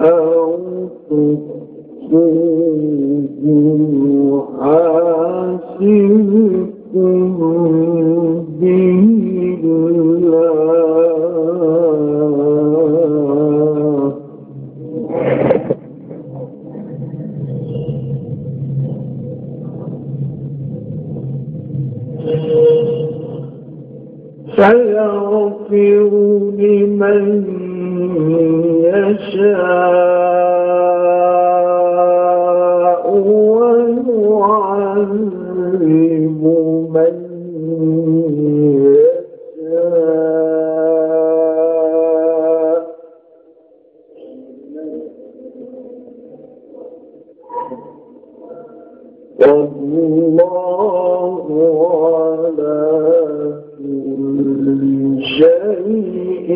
أو تخفوه حاسبكم به الله فيغفر لمن يشاء ويعذب من يشاء. والله على كل شيء